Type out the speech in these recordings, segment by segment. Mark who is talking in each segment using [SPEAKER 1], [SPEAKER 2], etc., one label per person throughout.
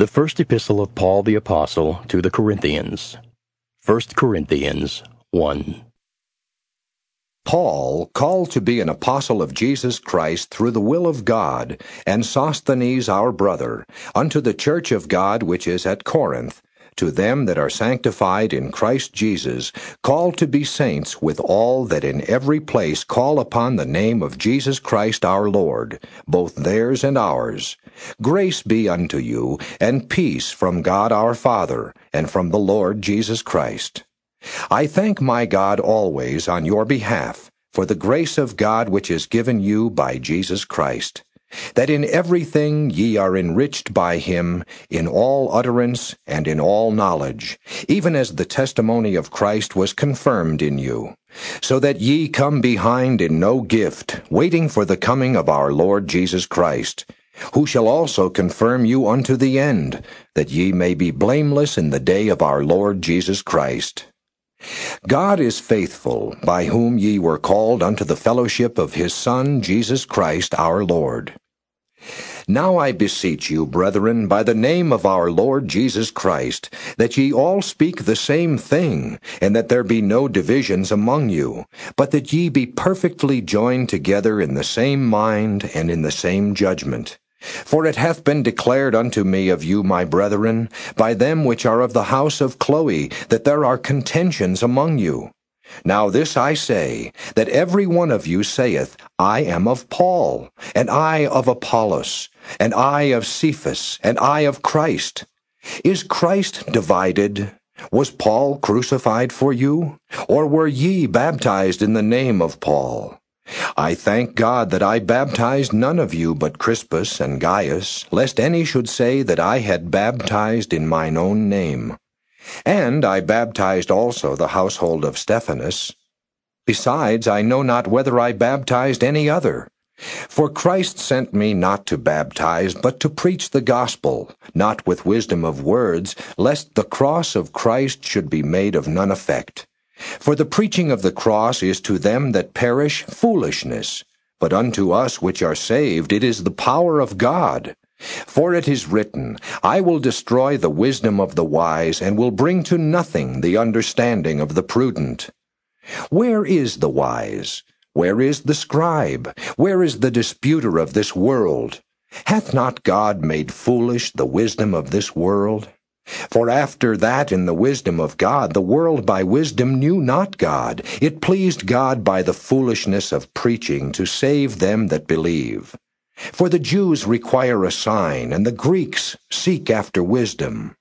[SPEAKER 1] The first epistle of Paul the Apostle to the Corinthians. 1 Corinthians 1.
[SPEAKER 2] Paul, called to be an apostle of Jesus Christ through the will of God, and Sosthenes our brother, unto the church of God which is at Corinth, to them that are sanctified in Christ Jesus, called to be saints with all that in every place call upon the name of Jesus Christ our Lord, both theirs and ours. Grace be unto you, and peace from God our Father, and from the Lord Jesus Christ. I thank my God always on your behalf, for the grace of God which is given you by Jesus Christ, that in everything ye are enriched by him, in all utterance and in all knowledge, even as the testimony of Christ was confirmed in you, so that ye come behind in no gift, waiting for the coming of our Lord Jesus Christ who shall also confirm you unto the end, that ye may be blameless in the day of our Lord Jesus Christ. God is faithful, by whom ye were called unto the fellowship of his Son, Jesus Christ our Lord. Now I beseech you, brethren, by the name of our Lord Jesus Christ, that ye all speak the same thing, and that there be no divisions among you, but that ye be perfectly joined together in the same mind and in the same judgment. For it hath been declared unto me of you, my brethren, by them which are of the house of Chloe, that there are contentions among you. Now this I say, that every one of you saith, I am of Paul, and I of Apollos, and I of Cephas, an I of Christ. Is Christ divided? Was Paul crucified for you? Or were ye baptized in the name of Paul? I thank God that I baptized none of you but Crispus and Gaius, lest any should say that I had baptized in mine own name. And I baptized also the household of Stephanas. Besides, I know not whether I baptized any other. For Christ sent me not to baptize, but to preach the gospel, not with wisdom of words, lest the cross of Christ should be made of none effect. For the preaching of the cross is to them that perish foolishness, but unto us which are saved it is the power of God. For it is written, I will destroy the wisdom of the wise, and will bring to nothing the understanding of the prudent. Where is the wise? Where is the scribe? Where is the disputer of this world? Hath not God made foolish the wisdom of this world? For after that in the wisdom of God the world by wisdom knew not God. It pleased God by the foolishness of preaching to save them that believe. For the Jews require a sign, and the Greeks seek after wisdom.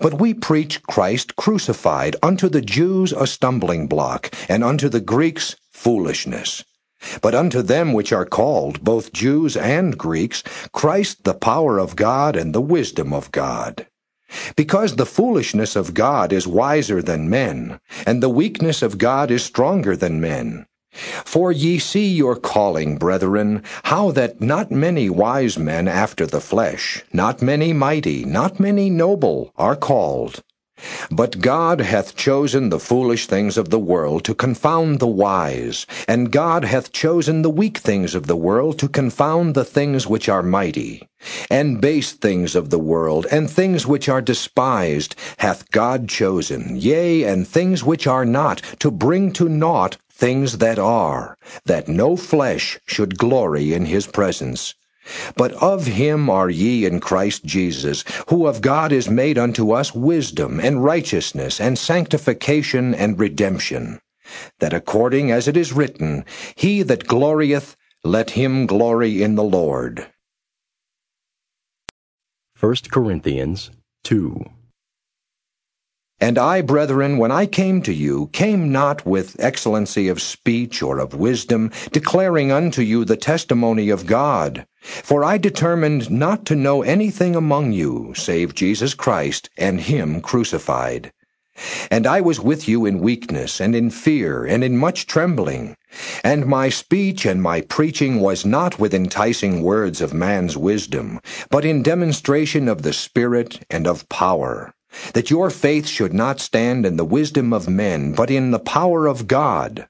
[SPEAKER 2] But we preach Christ crucified, unto the Jews a stumbling block, and unto the Greeks foolishness. But unto them which are called, both Jews and Greeks, Christ the power of God and the wisdom of God. Because the foolishness of God is wiser than men, and the weakness of God is stronger than men. For ye see your calling, brethren, how that not many wise men after the flesh, not many mighty, not many noble, are called. But God hath chosen the foolish things of the world to confound the wise, and God hath chosen the weak things of the world to confound the things which are mighty. And base things of the world, and things which are despised, hath God chosen, yea, and things which are not, to bring to naught things that are, that no flesh should glory in his presence. But of him are ye in Christ Jesus, who of God is made unto us wisdom, and righteousness, and sanctification, and redemption. That according as it is written, He that glorieth, let him glory in the Lord.
[SPEAKER 1] 1 Corinthians 2.
[SPEAKER 2] And I, brethren, when I came to you, came not with excellency of speech or of wisdom, declaring unto you the testimony of God. For I determined not to know anything among you, save Jesus Christ, and him crucified. And I was with you in weakness, and in fear, and in much trembling. And my speech and my preaching was not with enticing words of man's wisdom, but in demonstration of the Spirit and of power that your faith should not stand in the wisdom of men, but in the power of God.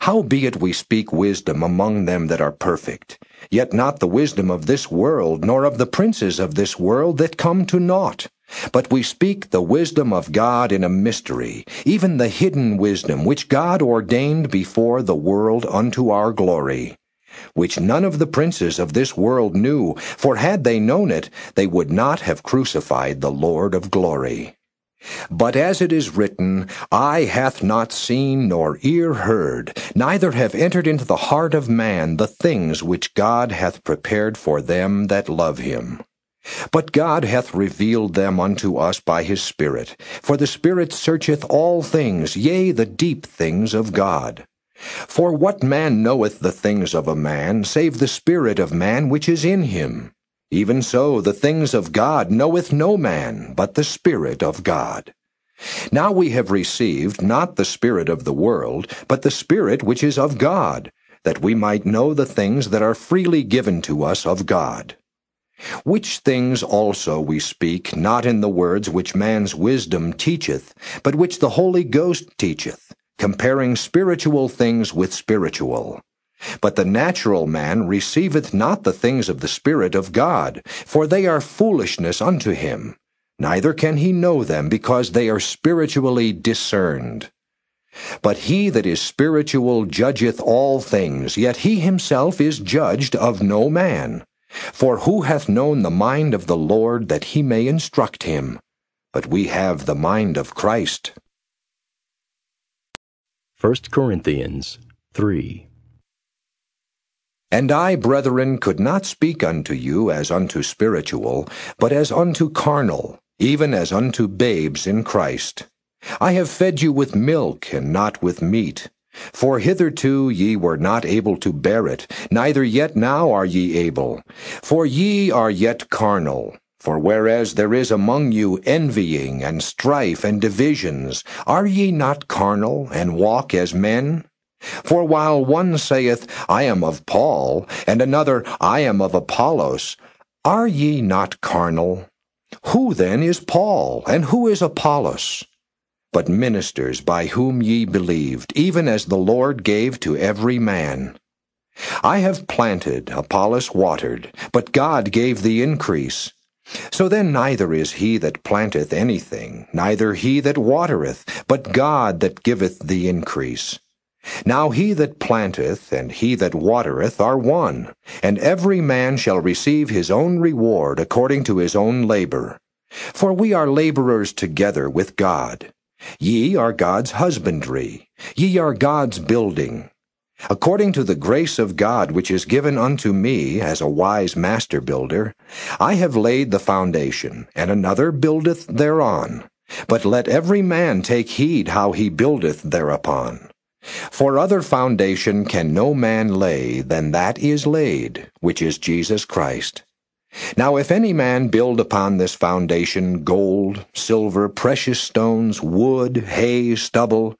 [SPEAKER 2] Howbeit we speak wisdom among them that are perfect, Yet not the wisdom of this world, nor of the princes of this world that come to naught. But we speak the wisdom of God in a mystery, even the hidden wisdom which God ordained before the world unto our glory, which none of the princes of this world knew, for had they known it, they would not have crucified the Lord of glory. But as it is written, Eye hath not seen nor ear heard, neither have entered into the heart of man the things which God hath prepared for them that love him. But God hath revealed them unto us by his Spirit. For the Spirit searcheth all things, yea, the deep things of God. For what man knoweth the things of a man, save the Spirit of man which is in him? Even so the things of God knoweth no man, but the Spirit of God. Now we have received not the Spirit of the world, but the Spirit which is of God, that we might know the things that are freely given to us of God. Which things also we speak, not in the words which man's wisdom teacheth, but which the Holy Ghost teacheth, comparing spiritual things with spiritual. But the natural man receiveth not the things of the Spirit of God, for they are foolishness unto him, neither can he know them, because they are spiritually discerned. But he that is spiritual judgeth all things, yet he himself is judged of no man. For who hath known the mind of the Lord that he may instruct him? But we have the mind of Christ.
[SPEAKER 1] 1 Corinthians 3
[SPEAKER 2] And I, brethren, could not speak unto you as unto spiritual, but as unto carnal, even as unto babes in Christ. I have fed you with milk, and not with meat. For hitherto ye were not able to bear it, neither yet now are ye able. For ye are yet carnal. For whereas there is among you envying and strife and divisions, are ye not carnal, and walk as men? For while one saith, I am of Paul, and another, I am of Apollos, are ye not carnal? Who then is Paul, and who is Apollos? but ministers by whom ye believed, even as the Lord gave to every man. I have planted, Apollos watered, but God gave the increase. So then neither is he that planteth anything, neither he that watereth, but God that giveth the increase. Now he that planteth and he that watereth are one, and every man shall receive his own reward according to his own labor. For we are laborers together with God. Ye are God's husbandry, ye are God's building. According to the grace of God which is given unto me as a wise master builder, I have laid the foundation, and another buildeth thereon. But let every man take heed how he buildeth thereupon. For other foundation can no man lay than that is laid, which is Jesus Christ. Now if any man build upon this foundation gold, silver, precious stones, wood, hay, stubble,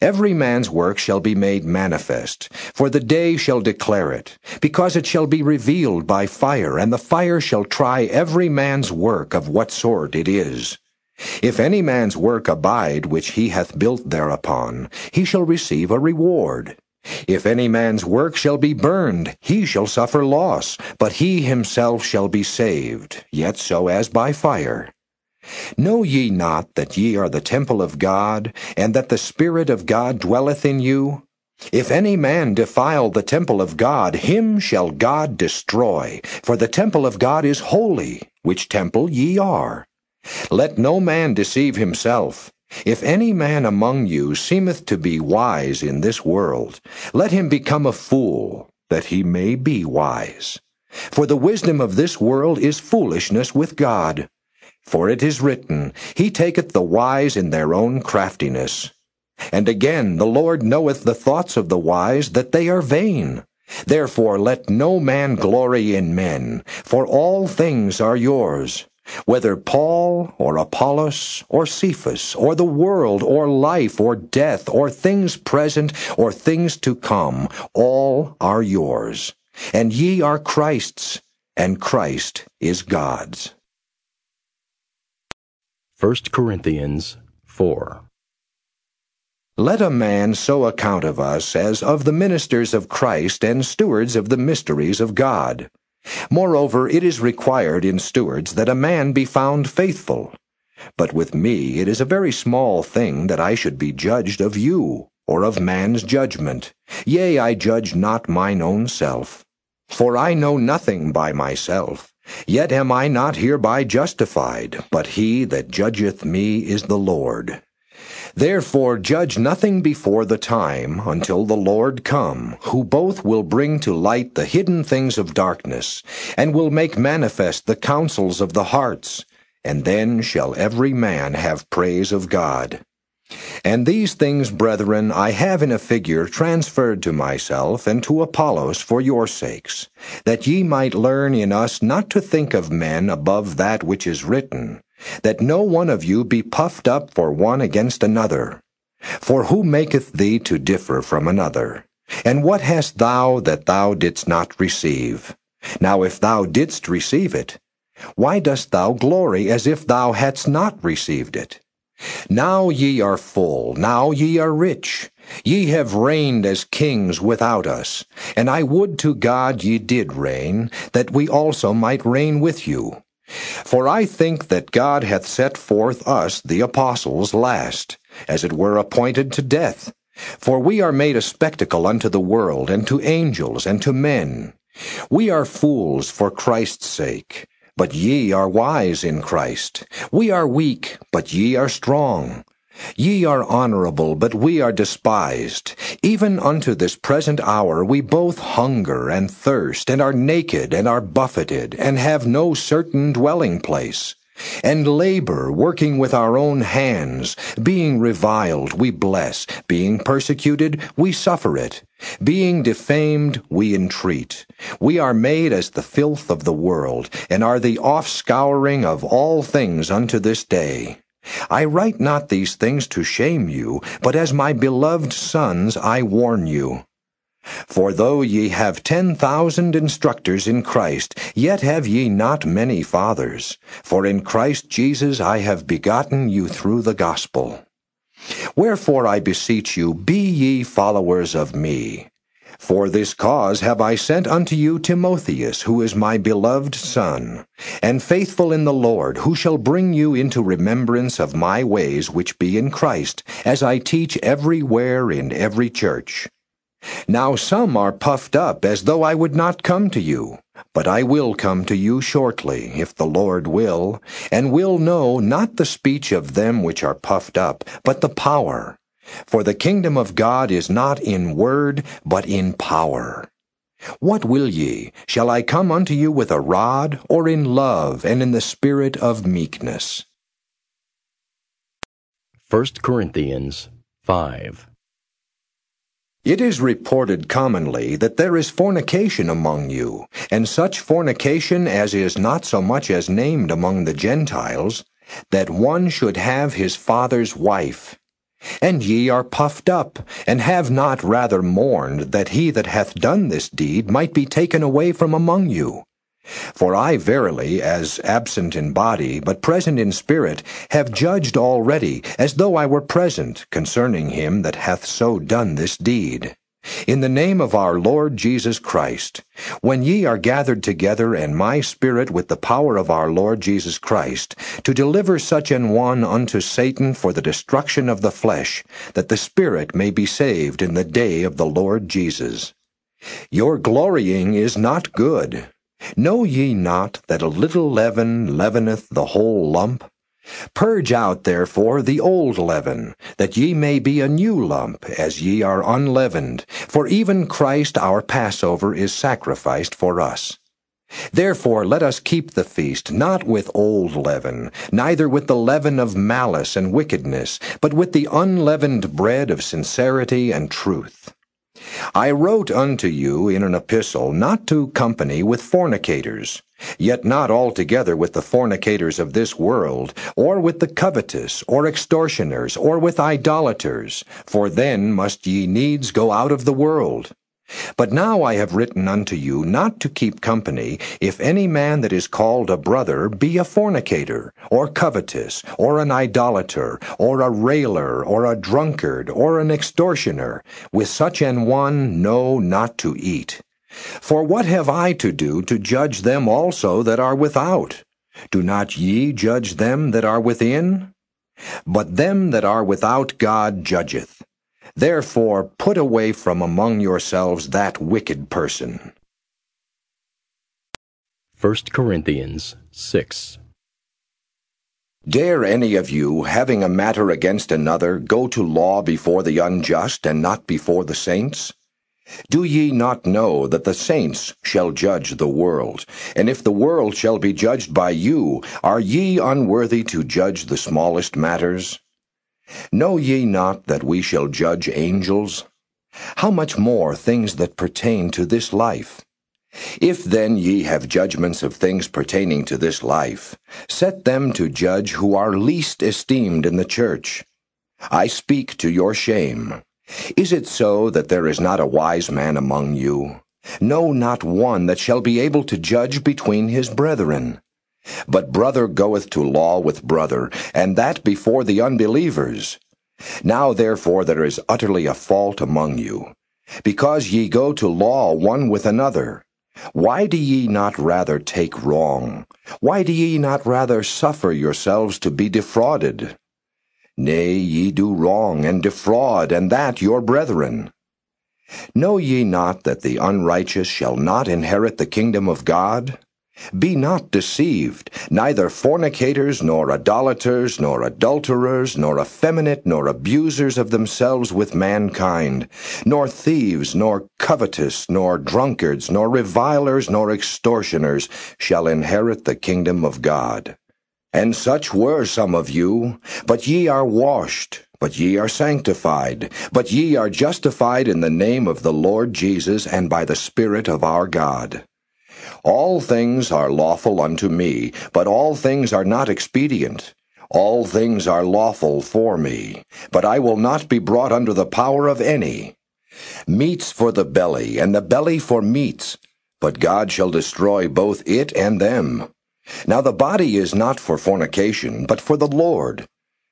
[SPEAKER 2] every man's work shall be made manifest, for the day shall declare it, because it shall be revealed by fire, and the fire shall try every man's work of what sort it is. If any man's work abide which he hath built thereupon, he shall receive a reward. If any man's work shall be burned, he shall suffer loss, but he himself shall be saved, yet so as by fire. Know ye not that ye are the temple of God, and that the Spirit of God dwelleth in you? If any man defile the temple of God, him shall God destroy, for the temple of God is holy, which temple ye are. Let no man deceive himself. If any man among you seemeth to be wise in this world, let him become a fool, that he may be wise. For the wisdom of this world is foolishness with God. For it is written, He taketh the wise in their own craftiness. And again, the Lord knoweth the thoughts of the wise, that they are vain. Therefore let no man glory in men, for all things are yours whether Paul or Apollos or Cephas or the world or life or death or things present or things to come, all are yours. And ye are Christ's, and Christ is God's.
[SPEAKER 1] 1 Corinthians 4
[SPEAKER 2] Let a man so account of us as of the ministers of Christ and stewards of the mysteries of God. Moreover, it is required in stewards that a man be found faithful. But with me it is a very small thing that I should be judged of you, or of man's judgment. Yea, I judge not mine own self. For I know nothing by myself, yet am I not hereby justified, but he that judgeth me is the Lord. Therefore judge nothing before the time, until the Lord come, who both will bring to light the hidden things of darkness, and will make manifest the counsels of the hearts, and then shall every man have praise of God. And these things, brethren, I have in a figure transferred to myself and to Apollos for your sakes, that ye might learn in us not to think of men above that which is written, that no one of you be puffed up for one against another. For who maketh thee to differ from another? And what hast thou that thou didst not receive? Now if thou didst receive it, why dost thou glory as if thou hadst not received it? Now ye are full, now ye are rich. Ye have reigned as kings without us, and I would to God ye did reign, that we also might reign with you. For I think that God hath set forth us, the apostles, last, as it were appointed to death. For we are made a spectacle unto the world, and to angels, and to men. We are fools for Christ's sake. But ye are wise in Christ. We are weak, but ye are strong. Ye are honorable, but we are despised. Even unto this present hour we both hunger and thirst, and are naked, and are buffeted, and have no certain dwelling place and labor, working with our own hands. Being reviled, we bless. Being persecuted, we suffer it. Being defamed, we entreat. We are made as the filth of the world, and are the offscouring of all things unto this day. I write not these things to shame you, but as my beloved sons I warn you. For though ye have ten thousand instructors in Christ, yet have ye not many fathers. For in Christ Jesus I have begotten you through the gospel. Wherefore I beseech you, be ye followers of me. For this cause have I sent unto you Timotheus, who is my beloved son, and faithful in the Lord, who shall bring you into remembrance of my ways which be in Christ, as I teach everywhere in every church. Now some are puffed up as though I would not come to you. But I will come to you shortly, if the Lord will, and will know not the speech of them which are puffed up, but the power. For the kingdom of God is not in word, but in power. What will ye? Shall I come unto you with a rod, or in love and in the spirit of meekness?
[SPEAKER 1] 1 Corinthians 5
[SPEAKER 2] it is reported commonly that there is fornication among you, and such fornication as is not so much as named among the Gentiles, that one should have his father's wife. And ye are puffed up, and have not rather mourned that he that hath done this deed might be taken away from among you. For I verily, as absent in body, but present in spirit, have judged already, as though I were present, concerning him that hath so done this deed. In the name of our Lord Jesus Christ, when ye are gathered together in my spirit with the power of our Lord Jesus Christ, to deliver such an one unto Satan for the destruction of the flesh, that the spirit may be saved in the day of the Lord Jesus. Your glorying is not good. Know ye not that a little leaven leaveneth the whole lump? Purge out therefore the old leaven, that ye may be a new lump, as ye are unleavened. For even Christ our Passover is sacrificed for us. Therefore let us keep the feast not with old leaven, neither with the leaven of malice and wickedness, but with the unleavened bread of sincerity and truth. I wrote unto you in an epistle not to company with fornicators, yet not altogether with the fornicators of this world, or with the covetous, or extortioners, or with idolaters, for then must ye needs go out of the world. But now I have written unto you not to keep company, if any man that is called a brother be a fornicator, or covetous, or an idolater, or a railer, or a drunkard, or an extortioner. With such an one no not to eat. For what have I to do to judge them also that are without? Do not ye judge them that are within? But them that are without God judgeth. Therefore put away from among yourselves that wicked person.
[SPEAKER 1] 1 Corinthians 6.
[SPEAKER 2] Dare any of you, having a matter against another, go to law before the unjust and not before the saints? Do ye not know that the saints shall judge the world? And if the world shall be judged by you, are ye unworthy to judge the smallest matters? Know ye not that we shall judge angels? How much more things that pertain to this life? If then ye have judgments of things pertaining to this life, set them to judge who are least esteemed in the church. I speak to your shame. Is it so that there is not a wise man among you? No, not one that shall be able to judge between his brethren. But brother goeth to law with brother, and that before the unbelievers. Now therefore there is utterly a fault among you, because ye go to law one with another. Why do ye not rather take wrong? Why do ye not rather suffer yourselves to be defrauded? Nay, ye do wrong and defraud, and that your brethren. Know ye not that the unrighteous shall not inherit the kingdom of God? Be not deceived, neither fornicators, nor idolaters, nor adulterers, nor effeminate, nor abusers of themselves with mankind, nor thieves, nor covetous, nor drunkards, nor revilers, nor extortioners shall inherit the kingdom of God. And such were some of you, but ye are washed, but ye are sanctified, but ye are justified in the name of the Lord Jesus and by the Spirit of our God. All things are lawful unto me, but all things are not expedient. All things are lawful for me, but I will not be brought under the power of any. Meats for the belly, and the belly for meats, but God shall destroy both it and them. Now the body is not for fornication, but for the Lord,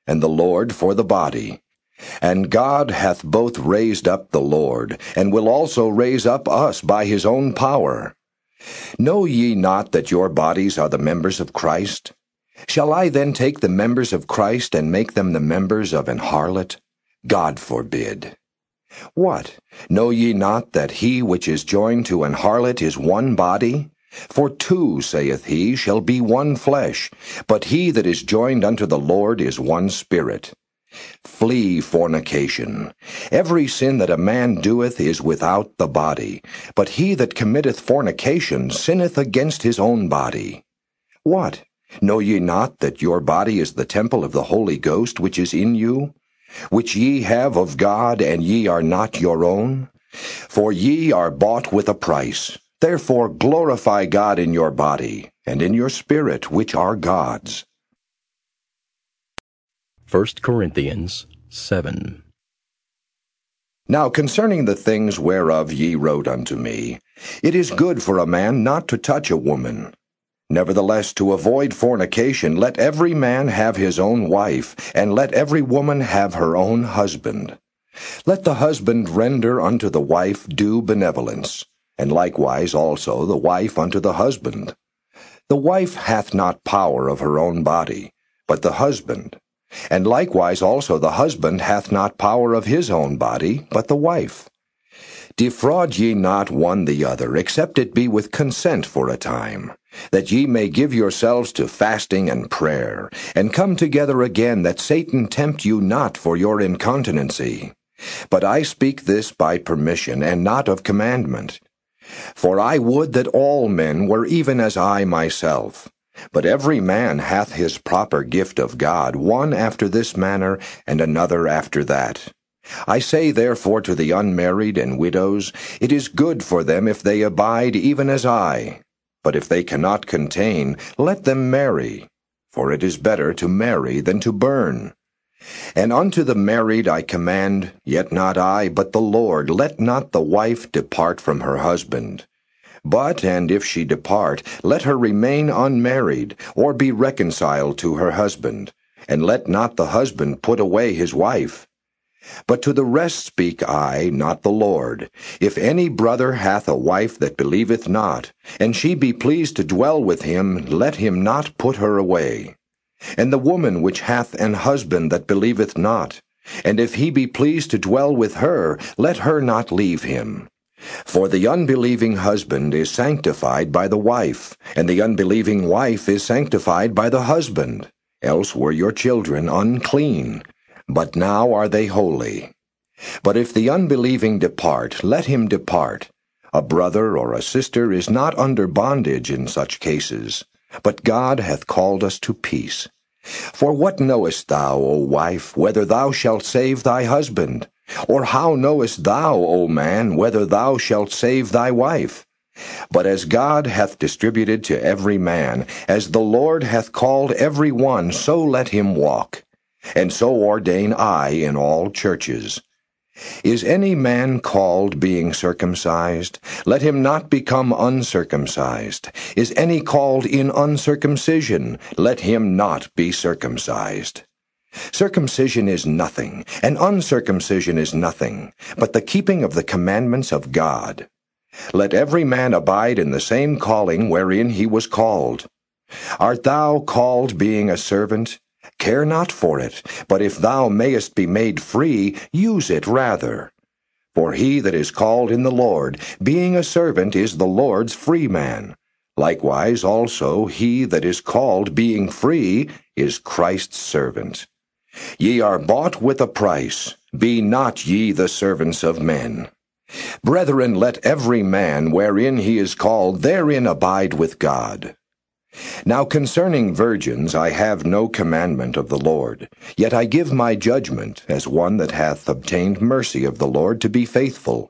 [SPEAKER 2] and the Lord for the body. And God hath both raised up the Lord, and will also raise up us by his own power. Know ye not that your bodies are the members of Christ? Shall I then take the members of Christ and make them the members of an harlot? God forbid. What? Know ye not that he which is joined to an harlot is one body? For two, saith he, shall be one flesh, but he that is joined unto the Lord is one spirit. Flee fornication. Every sin that a man doeth is without the body, but he that committeth fornication sinneth against his own body. What? Know ye not that your body is the temple of the Holy Ghost which is in you, which ye have of God, and ye are not your own? For ye are bought with a price. Therefore glorify God in your body, and in your spirit, which are God's.
[SPEAKER 1] 1 Corinthians 7.
[SPEAKER 2] Now concerning the things whereof ye wrote unto me, it is good for a man not to touch a woman. Nevertheless, to avoid fornication, let every man have his own wife, and let every woman have her own husband. Let the husband render unto the wife due benevolence, and likewise also the wife unto the husband. The wife hath not power of her own body, but the husband. And likewise also the husband hath not power of his own body, but the wife. Defraud ye not one the other, except it be with consent for a time, that ye may give yourselves to fasting and prayer, and come together again, that Satan tempt you not for your incontinency. But I speak this by permission, and not of commandment. For I would that all men were even as I myself. But every man hath his proper gift of God, one after this manner, and another after that. I say therefore to the unmarried and widows, it is good for them if they abide even as I. But if they cannot contain, let them marry. For it is better to marry than to burn. And unto the married I command, yet not I, but the Lord, let not the wife depart from her husband. But, and if she depart, let her remain unmarried, or be reconciled to her husband, and let not the husband put away his wife. But to the rest speak I, not the Lord. If any brother hath a wife that believeth not, and she be pleased to dwell with him, let him not put her away. And the woman which hath an husband that believeth not, and if he be pleased to dwell with her, let her not leave him. For the unbelieving husband is sanctified by the wife, and the unbelieving wife is sanctified by the husband. Else were your children unclean, but now are they holy. But if the unbelieving depart, let him depart. A brother or a sister is not under bondage in such cases but God hath called us to peace. For what knowest thou, O wife, whether thou shalt save thy husband? Or how knowest thou, O man, whether thou shalt save thy wife? But as God hath distributed to every man, as the Lord hath called every one, so let him walk. And so ordain I in all churches. Is any man called being circumcised? Let him not become uncircumcised. Is any called in uncircumcision? Let him not be circumcised. Circumcision is nothing, and uncircumcision is nothing, but the keeping of the commandments of God. Let every man abide in the same calling wherein he was called. Art thou called being a servant? Care not for it, but if thou mayest be made free, use it rather. For he that is called in the Lord, being a servant, is the Lord's free man. Likewise also he that is called being free is Christ's servant. Ye are bought with a price. Be not ye the servants of men. Brethren, let every man wherein he is called therein abide with God. Now concerning virgins I have no commandment of the Lord, yet I give my judgment, as one that hath obtained mercy of the Lord, to be faithful.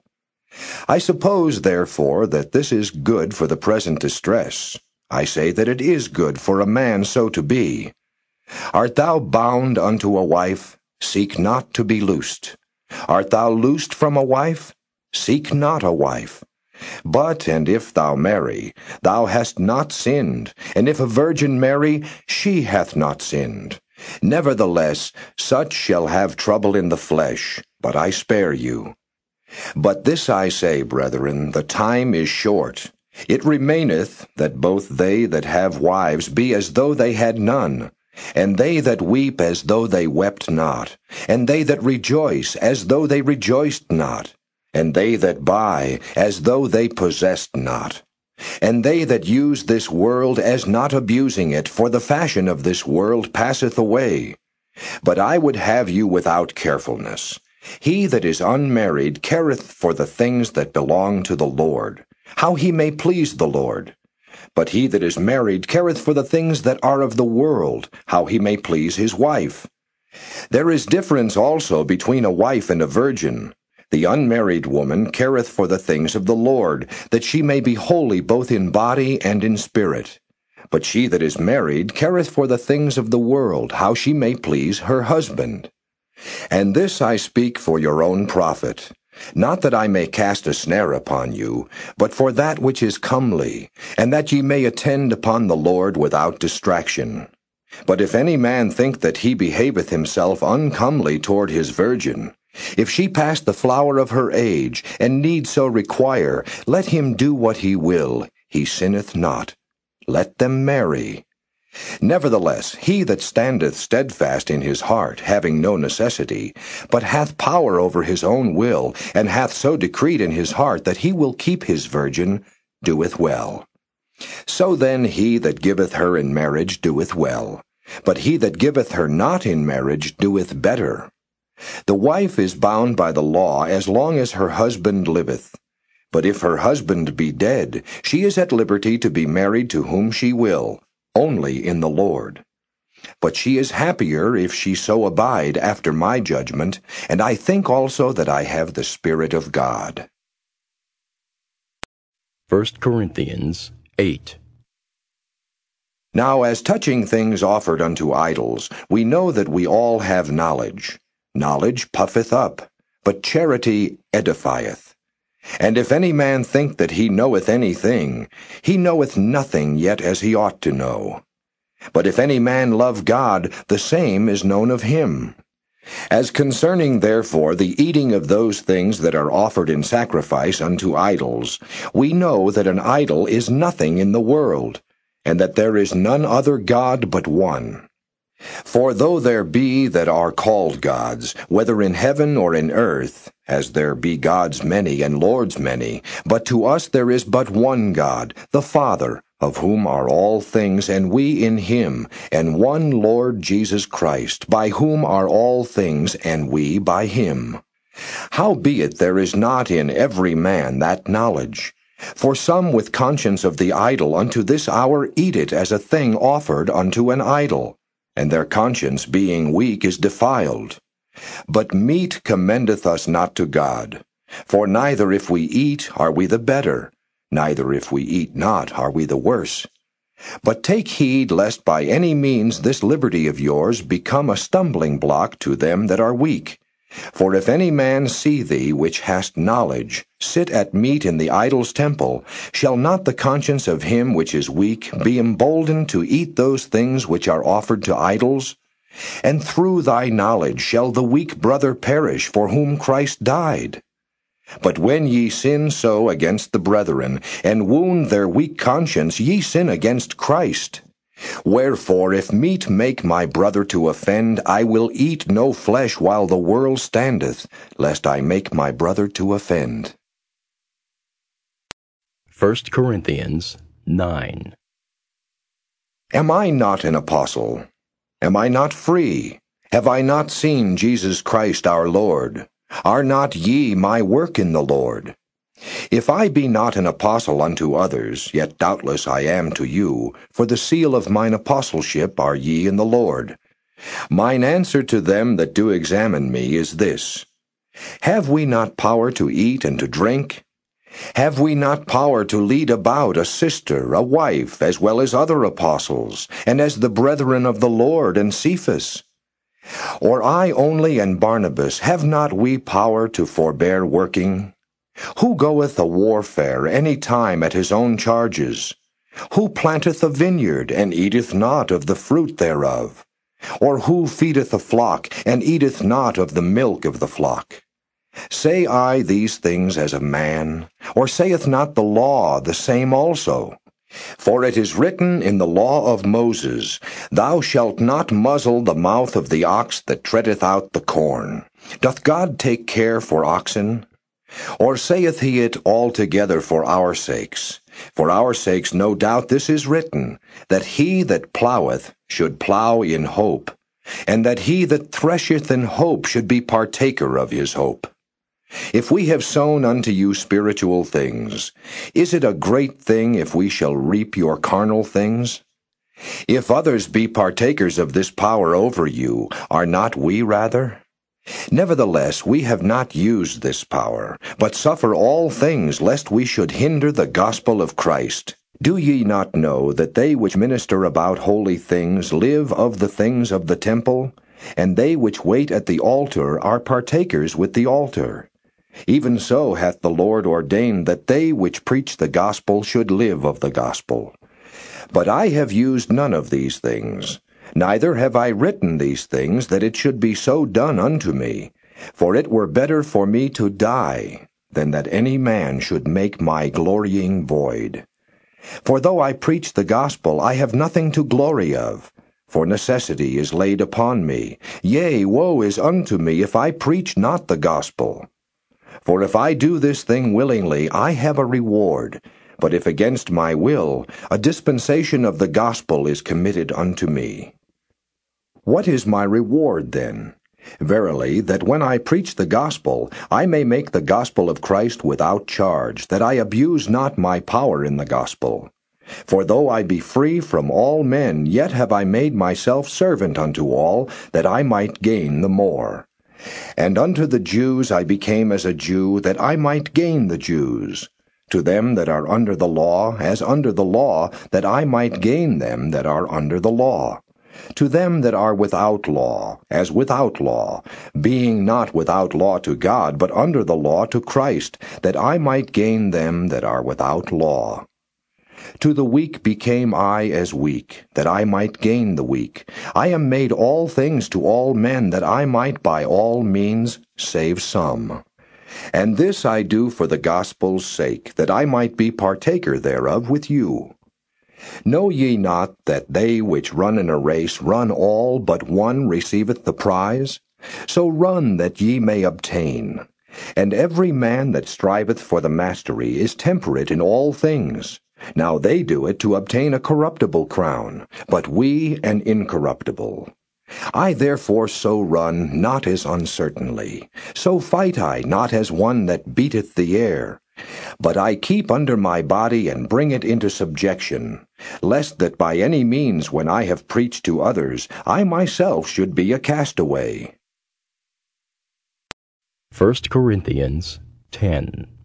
[SPEAKER 2] I suppose, therefore, that this is good for the present distress. I say that it is good for a man so to be. Art thou bound unto a wife? Seek not to be loosed. Art thou loosed from a wife? Seek not a wife. But, and if thou marry, thou hast not sinned, and if a virgin marry, she hath not sinned. Nevertheless, such shall have trouble in the flesh, but I spare you. But this I say, brethren, the time is short. It remaineth that both they that have wives be as though they had none, and they that weep as though they wept not, and they that rejoice as though they rejoiced not and they that buy as though they possessed not. And they that use this world as not abusing it, for the fashion of this world passeth away. But I would have you without carefulness. He that is unmarried careth for the things that belong to the Lord, how he may please the Lord. But he that is married careth for the things that are of the world, how he may please his wife. There is difference also between a wife and a virgin. The unmarried woman careth for the things of the Lord, that she may be holy both in body and in spirit. But she that is married careth for the things of the world, how she may please her husband. And this I speak for your own profit. Not that I may cast a snare upon you, but for that which is comely, and that ye may attend upon the Lord without distraction. But if any man think that he behaveth himself uncomely toward his virgin, if she pass the flower of her age, and need so require, let him do what he will, he sinneth not. Let them marry. Nevertheless, he that standeth steadfast in his heart, having no necessity, but hath power over his own will, and hath so decreed in his heart that he will keep his virgin, doeth well. So then he that giveth her in marriage doeth well, but he that giveth her not in marriage doeth better. The wife is bound by the law as long as her husband liveth. But if her husband be dead, she is at liberty to be married to whom she will, only in the Lord. But she is happier if she so abide after my judgment, and I think also that I have the Spirit of God.
[SPEAKER 1] 1 Corinthians 8
[SPEAKER 2] Now, as touching things offered unto idols, we know that we all have knowledge. Knowledge puffeth up, but charity edifieth. And if any man think that he knoweth anything, he knoweth nothing yet as he ought to know. But if any man love God, the same is known of him. As concerning therefore the eating of those things that are offered in sacrifice unto idols, we know that an idol is nothing in the world, and that there is none other God but one. For though there be that are called gods, whether in heaven or in earth, as there be gods many and lords many, but to us there is but one God, the Father, of whom are all things, and we in him, and one Lord Jesus Christ, by whom are all things, and we by him. Howbeit there is not in every man that knowledge. For some with conscience of the idol unto this hour eat it as a thing offered unto an idol, and their conscience being weak is defiled. But meat commendeth us not to God. For neither if we eat are we the better, neither if we eat not are we the worse. But take heed lest by any means this liberty of yours become a stumbling block to them that are weak. For if any man see thee which hast knowledge, sit at meat in the idol's temple, shall not the conscience of him which is weak be emboldened to eat those things which are offered to idols? And through thy knowledge shall the weak brother perish for whom Christ died. But when ye sin so against the brethren, and wound their weak conscience, ye sin against Christ. Wherefore, if meat make my brother to offend, I will eat no flesh while the world standeth, lest I make my brother to offend.
[SPEAKER 1] 1 Corinthians 9.
[SPEAKER 2] Am I not an apostle? Am I not free? Have I not seen Jesus Christ our Lord? Are not ye my work in the Lord? If I be not an apostle unto others, yet doubtless I am to you, for the seal of mine apostleship are ye in the Lord. Mine answer to them that do examine me is this Have we not power to eat and to drink? Have we not power to lead about a sister, a wife, as well as other apostles, and as the brethren of the Lord and Cephas? Or I only and Barnabas, have not we power to forbear working? Who goeth a warfare any time at his own charges? Who planteth a vineyard, and eateth not of the fruit thereof? Or who feedeth a flock, and eateth not of the milk of the flock? Say I these things as a man? Or saith not the law the same also? For it is written in the law of Moses, Thou shalt not muzzle the mouth of the ox that treadeth out the corn. Doth God take care for oxen? Or saith he it altogether for our sakes? For our sakes no doubt this is written, that he that ploweth should plow in hope, and that he that thresheth in hope should be partaker of his hope. If we have sown unto you spiritual things, is it a great thing if we shall reap your carnal things? If others be partakers of this power over you, are not we rather? Nevertheless, we have not used this power, but suffer all things lest we should hinder the gospel of Christ. Do ye not know that they which minister about holy things live of the things of the temple? And they which wait at the altar are partakers with the altar. Even so hath the Lord ordained that they which preach the gospel should live of the gospel. But I have used none of these things, neither have I written these things that it should be so done unto me. For it were better for me to die than that any man should make my glorying void. For though I preach the gospel, I have nothing to glory of. For necessity is laid upon me. Yea, woe is unto me if I preach not the gospel. For if I do this thing willingly, I have a reward. But if against my will, a dispensation of the gospel is committed unto me. What is my reward then? Verily, that when I preach the gospel, I may make the gospel of Christ without charge, that I abuse not my power in the gospel. For though I be free from all men, yet have I made myself servant unto all, that I might gain the more. And unto the Jews I became as a Jew, that I might gain the Jews. to them that are under the law, as under the law, that I might gain them that are under the law. To them that are without law, as without law, being not without law to God, but under the law to Christ, that I might gain them that are without law. To the weak became I as weak, that I might gain the weak. I am made all things to all men, that I might by all means save some. And this I do for the gospel's sake, that I might be partaker thereof with you. Know ye not that they which run in a race run all, but one receiveth the prize? So run that ye may obtain. And every man that striveth for the mastery is temperate in all things. Now they do it to obtain a corruptible crown, but we an incorruptible. I therefore so run, not as uncertainly. So fight I, not as one that beateth the air. But I keep under my body and bring it into subjection, lest that by any means when I have preached to others, I myself should be a castaway.
[SPEAKER 1] 1 Corinthians 10.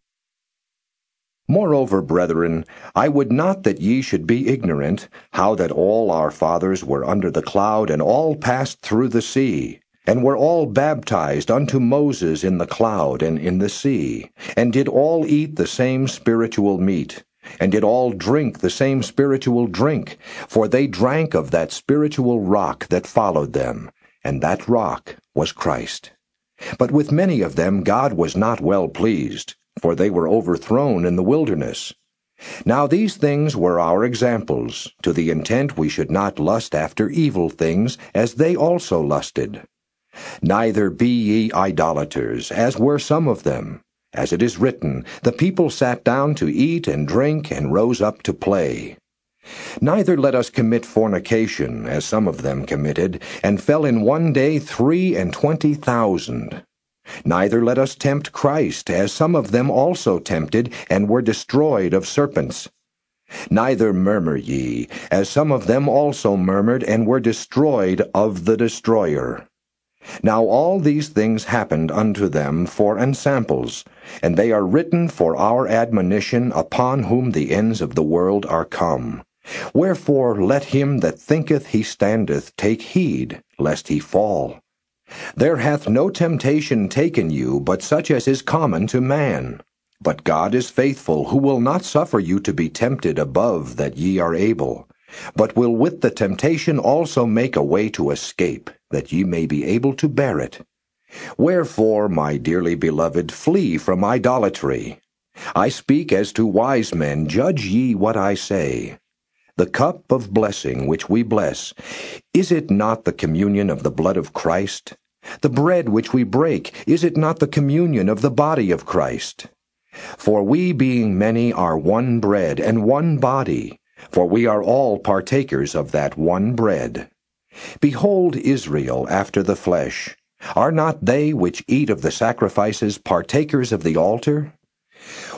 [SPEAKER 2] Moreover, brethren, I would not that ye should be ignorant, how that all our fathers were under the cloud, and all passed through the sea, and were all baptized unto Moses in the cloud and in the sea, and did all eat the same spiritual meat, and did all drink the same spiritual drink, for they drank of that spiritual rock that followed them, and that rock was Christ. But with many of them God was not well pleased for they were overthrown in the wilderness. Now these things were our examples, to the intent we should not lust after evil things, as they also lusted. Neither be ye idolaters, as were some of them. As it is written, The people sat down to eat and drink, and rose up to play. Neither let us commit fornication, as some of them committed, and fell in one day three and twenty thousand. Neither let us tempt Christ, as some of them also tempted, and were destroyed of serpents. Neither murmur ye, as some of them also murmured, and were destroyed of the destroyer. Now all these things happened unto them for ensamples, and they are written for our admonition, upon whom the ends of the world are come. Wherefore let him that thinketh he standeth take heed, lest he fall. There hath no temptation taken you but such as is common to man. But God is faithful, who will not suffer you to be tempted above that ye are able, but will with the temptation also make a way to escape, that ye may be able to bear it. Wherefore, my dearly beloved, flee from idolatry. I speak as to wise men, judge ye what I say. The cup of blessing which we bless, is it not the communion of the blood of Christ? The bread which we break, is it not the communion of the body of Christ? For we being many are one bread and one body, for we are all partakers of that one bread. Behold Israel after the flesh. Are not they which eat of the sacrifices partakers of the altar?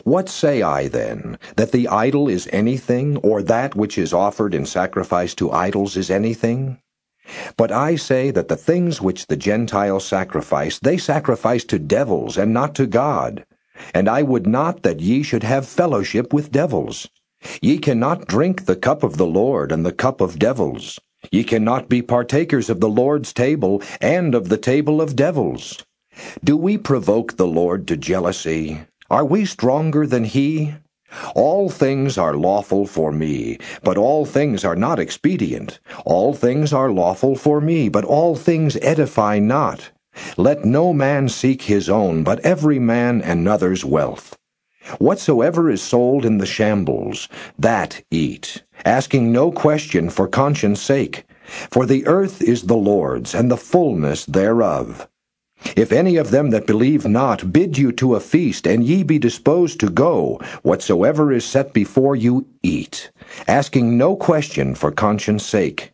[SPEAKER 2] What say I then? That the idol is anything, or that which is offered in sacrifice to idols is anything? But I say that the things which the Gentiles sacrifice, they sacrifice to devils, and not to God. And I would not that ye should have fellowship with devils. Ye cannot drink the cup of the Lord and the cup of devils. Ye cannot be partakers of the Lord's table and of the table of devils. Do we provoke the Lord to jealousy? Are we stronger than he? All things are lawful for me, but all things are not expedient. All things are lawful for me, but all things edify not. Let no man seek his own, but every man another's wealth. Whatsoever is sold in the shambles, that eat, asking no question for conscience sake. For the earth is the Lord's, and the fullness thereof. If any of them that believe not bid you to a feast, and ye be disposed to go, whatsoever is set before you, eat, asking no question for conscience sake.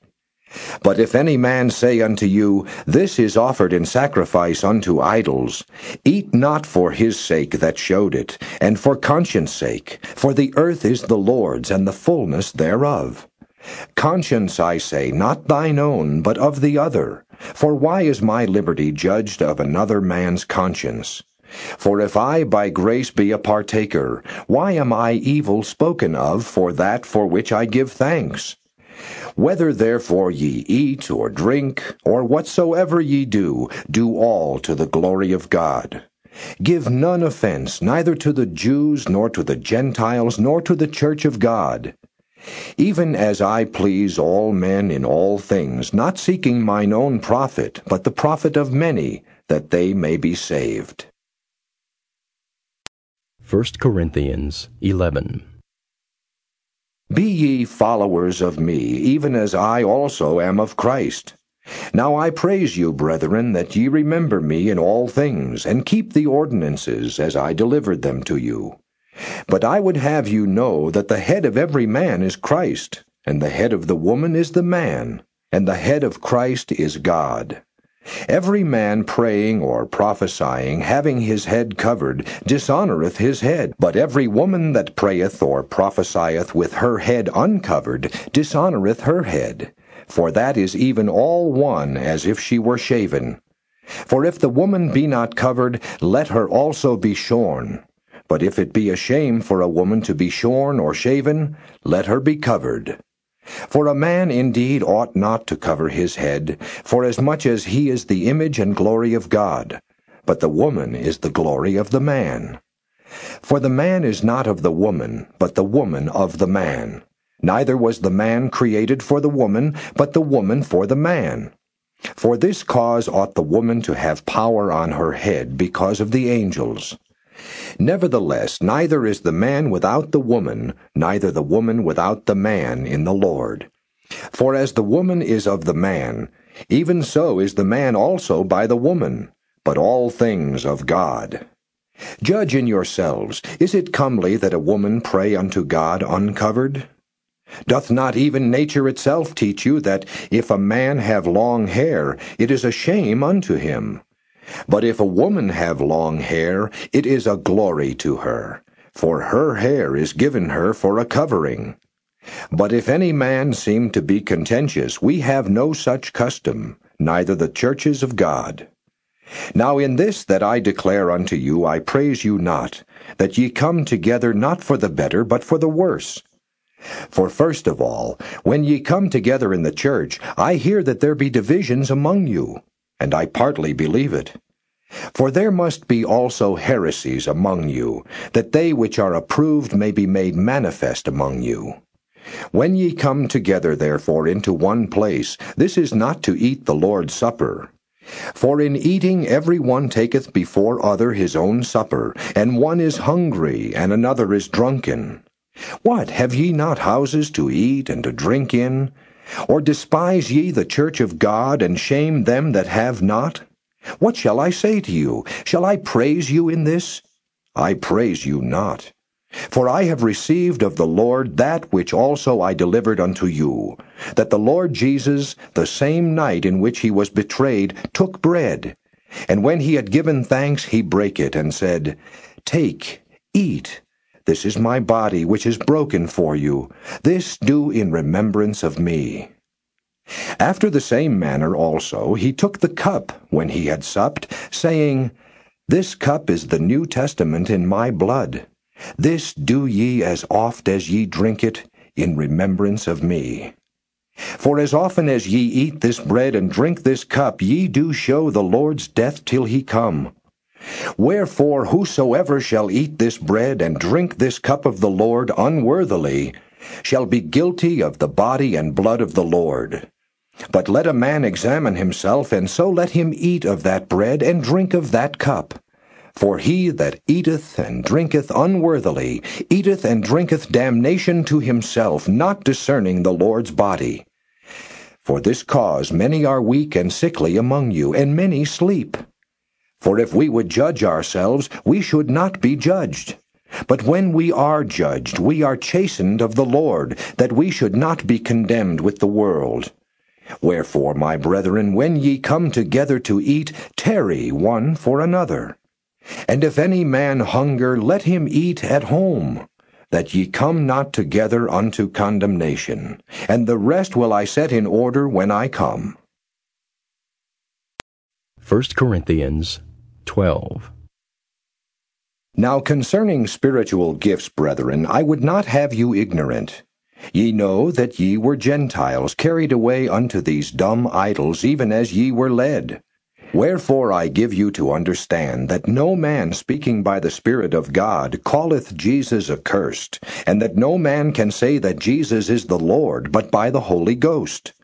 [SPEAKER 2] But if any man say unto you, This is offered in sacrifice unto idols, eat not for his sake that showed it, and for conscience sake, for the earth is the Lord's, and the fullness thereof. Conscience, I say, not thine own, but of the other. For why is my liberty judged of another man's conscience? For if I by grace be a partaker, why am I evil spoken of for that for which I give thanks? Whether therefore ye eat or drink, or whatsoever ye do, do all to the glory of God. Give none offense neither to the Jews, nor to the Gentiles, nor to the church of God. Even as I please all men in all things, not seeking mine own profit, but the profit of many, that they may be saved.
[SPEAKER 1] 1 Corinthians 11.
[SPEAKER 2] Be ye followers of me, even as I also am of Christ. Now I praise you, brethren, that ye remember me in all things, and keep the ordinances as I delivered them to you. But I would have you know that the head of every man is Christ, and the head of the woman is the man, and the head of Christ is God. Every man praying or prophesying, having his head covered, dishonoureth his head. But every woman that prayeth or prophesieth with her head uncovered, dishonoureth her head. For that is even all one as if she were shaven. For if the woman be not covered, let her also be shorn. But if it be a shame for a woman to be shorn or shaven, let her be covered. For a man indeed ought not to cover his head, forasmuch as he is the image and glory of God, but the woman is the glory of the man. For the man is not of the woman, but the woman of the man. Neither was the man created for the woman, but the woman for the man. For this cause ought the woman to have power on her head because of the angels. Nevertheless, neither is the man without the woman, neither the woman without the man in the Lord. For as the woman is of the man, even so is the man also by the woman, but all things of God. Judge in yourselves, is it comely that a woman pray unto God uncovered? Doth not even nature itself teach you that if a man have long hair, it is a shame unto him? But if a woman have long hair, it is a glory to her, for her hair is given her for a covering. But if any man seem to be contentious, we have no such custom, neither the churches of God. Now in this that I declare unto you, I praise you not, that ye come together not for the better, but for the worse. For first of all, when ye come together in the church, I hear that there be divisions among you and I partly believe it. For there must be also heresies among you, that they which are approved may be made manifest among you. When ye come together therefore into one place, this is not to eat the Lord's Supper. For in eating every one taketh before other his own supper, and one is hungry, and another is drunken. What, have ye not houses to eat and to drink in? Or despise ye the church of God, and shame them that have not? What shall I say to you? Shall I praise you in this? I praise you not. For I have received of the Lord that which also I delivered unto you, that the Lord Jesus, the same night in which he was betrayed, took bread, and when he had given thanks, he brake it, and said, Take, eat, this is my body, which is broken for you. This do in remembrance of me. After the same manner also he took the cup when he had supped, saying, This cup is the New Testament in my blood. This do ye as oft as ye drink it in remembrance of me. For as often as ye eat this bread and drink this cup, ye do show the Lord's death till he come. Wherefore whosoever shall eat this bread and drink this cup of the Lord unworthily shall be guilty of the body and blood of the Lord. But let a man examine himself, and so let him eat of that bread and drink of that cup. For he that eateth and drinketh unworthily eateth and drinketh damnation to himself, not discerning the Lord's body. For this cause many are weak and sickly among you, and many sleep. For if we would judge ourselves, we should not be judged. But when we are judged, we are chastened of the Lord, that we should not be condemned with the world. Wherefore, my brethren, when ye come together to eat, tarry one for another. And if any man hunger, let him eat at home, that ye come not together unto condemnation. And the rest will I set in order when I come.
[SPEAKER 1] 1 Corinthians 12.
[SPEAKER 2] Now concerning spiritual gifts, brethren, I would not have you ignorant. Ye know that ye were Gentiles, carried away unto these dumb idols, even as ye were led. Wherefore I give you to understand that no man speaking by the Spirit of God calleth Jesus accursed, and that no man can say that Jesus is the Lord but by the Holy Ghost.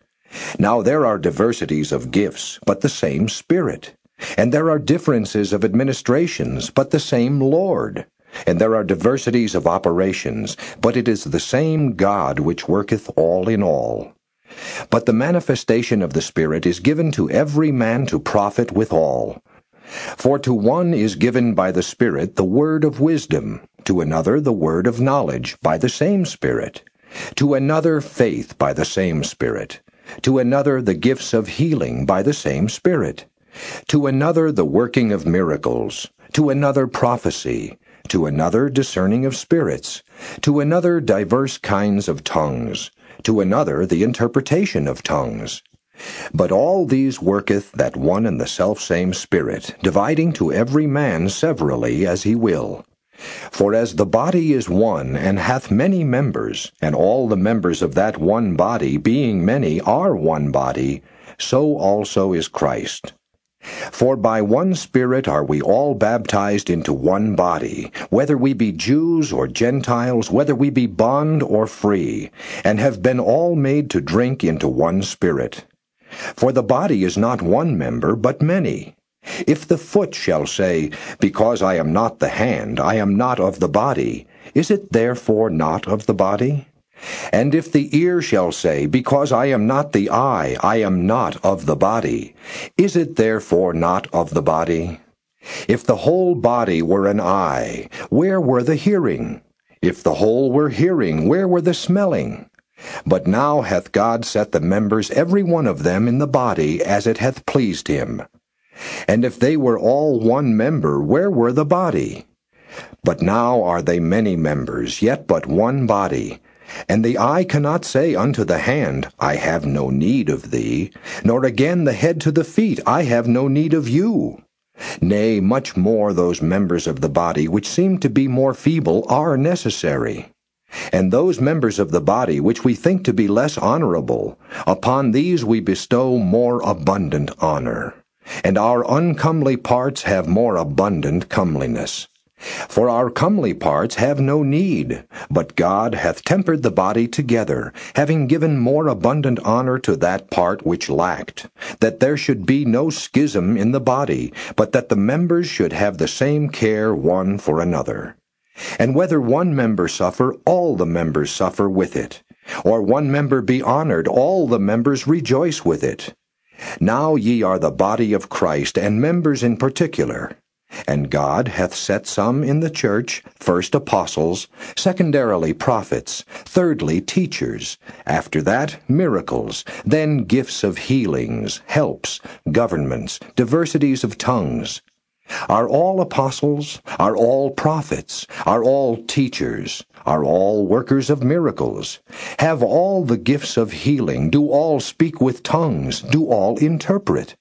[SPEAKER 2] Now there are diversities of gifts, but the same Spirit. And there are differences of administrations, but the same Lord. And there are diversities of operations, but it is the same God which worketh all in all. But the manifestation of the Spirit is given to every man to profit withal. For to one is given by the Spirit the word of wisdom, to another the word of knowledge by the same Spirit, to another faith by the same Spirit, to another the gifts of healing by the same Spirit, to another the working of miracles, to another prophecy, to another discerning of spirits, to another diverse kinds of tongues, to another the interpretation of tongues. But all these worketh that one and the selfsame Spirit, dividing to every man severally as he will. For as the body is one, and hath many members, and all the members of that one body, being many, are one body, so also is Christ. For by one Spirit are we all baptized into one body, whether we be Jews or Gentiles, whether we be bond or free, and have been all made to drink into one Spirit. For the body is not one member, but many. If the foot shall say, Because I am not the hand, I am not of the body, is it therefore not of the body? And if the ear shall say, Because I am not the eye, I am not of the body, is it therefore not of the body? If the whole body were an eye, where were the hearing? If the whole were hearing, where were the smelling? But now hath God set the members every one of them in the body as it hath pleased him. And if they were all one member, where were the body? But now are they many members, yet but one body. And the eye cannot say unto the hand, I have no need of thee, nor again the head to the feet, I have no need of you. Nay, much more those members of the body which seem to be more feeble are necessary. And those members of the body which we think to be less honorable, upon these we bestow more abundant honor. And our uncomely parts have more abundant comeliness. For our comely parts have no need, but God hath tempered the body together, having given more abundant honor to that part which lacked, that there should be no schism in the body, but that the members should have the same care one for another. And whether one member suffer, all the members suffer with it. Or one member be honored, all the members rejoice with it. Now ye are the body of Christ, and members in particular. And God hath set some in the church, first apostles, secondarily prophets, thirdly teachers, after that miracles, then gifts of healings, helps, governments, diversities of tongues. Are all apostles? Are all prophets? Are all teachers? Are all workers of miracles? Have all the gifts of healing? Do all speak with tongues? Do all interpret?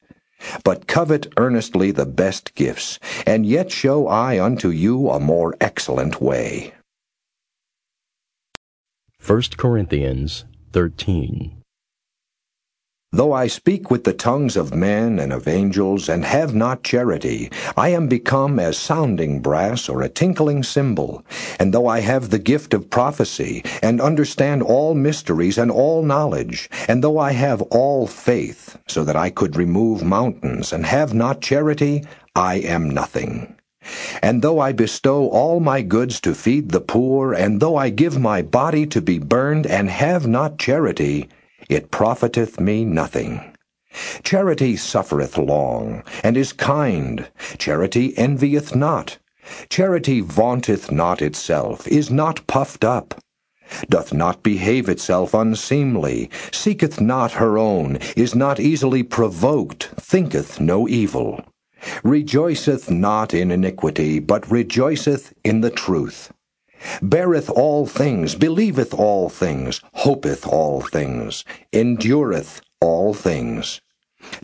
[SPEAKER 2] But covet earnestly the best gifts, and yet show I unto you a more excellent way.
[SPEAKER 1] 1 Corinthians 13.
[SPEAKER 2] Though I speak with the tongues of men and of angels, and have not charity, I am become as sounding brass or a tinkling cymbal. And though I have the gift of prophecy, and understand all mysteries and all knowledge, and though I have all faith, so that I could remove mountains, and have not charity, I am nothing. And though I bestow all my goods to feed the poor, and though I give my body to be burned, and have not charity, it profiteth me nothing. Charity suffereth long, and is kind. Charity envieth not. Charity vaunteth not itself, is not puffed up, doth not behave itself unseemly, seeketh not her own, is not easily provoked, thinketh no evil, rejoiceth not in iniquity, but rejoiceth in the truth beareth all things, believeth all things, hopeth all things, endureth all things.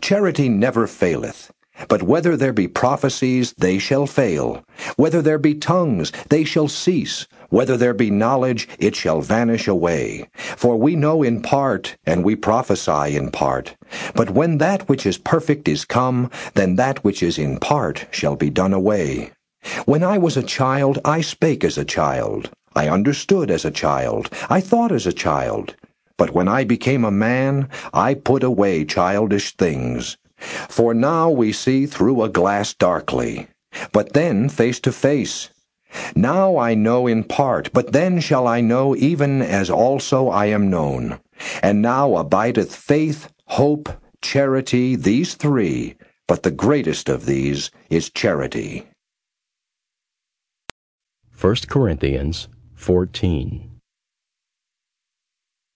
[SPEAKER 2] Charity never faileth. But whether there be prophecies, they shall fail. Whether there be tongues, they shall cease. Whether there be knowledge, it shall vanish away. For we know in part, and we prophesy in part. But when that which is perfect is come, then that which is in part shall be done away. When I was a child, I spake as a child. I understood as a child. I thought as a child. But when I became a man, I put away childish things. For now we see through a glass darkly, but then face to face. Now I know in part, but then shall I know even as also I am known. And now abideth faith, hope, charity, these three, but the greatest of these is charity.
[SPEAKER 1] 1 Corinthians 14.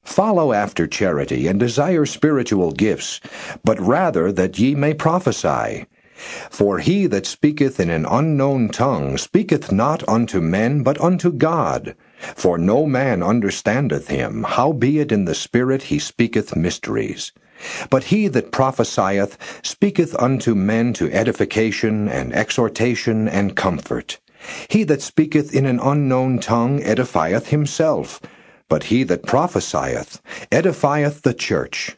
[SPEAKER 2] Follow after charity, and desire spiritual gifts, but rather that ye may prophesy. For he that speaketh in an unknown tongue speaketh not unto men, but unto God. For no man understandeth him, howbeit in the Spirit he speaketh mysteries. But he that prophesieth speaketh unto men to edification and exhortation and comfort. He that speaketh in an unknown tongue edifieth himself but he that prophesieth edifieth the church.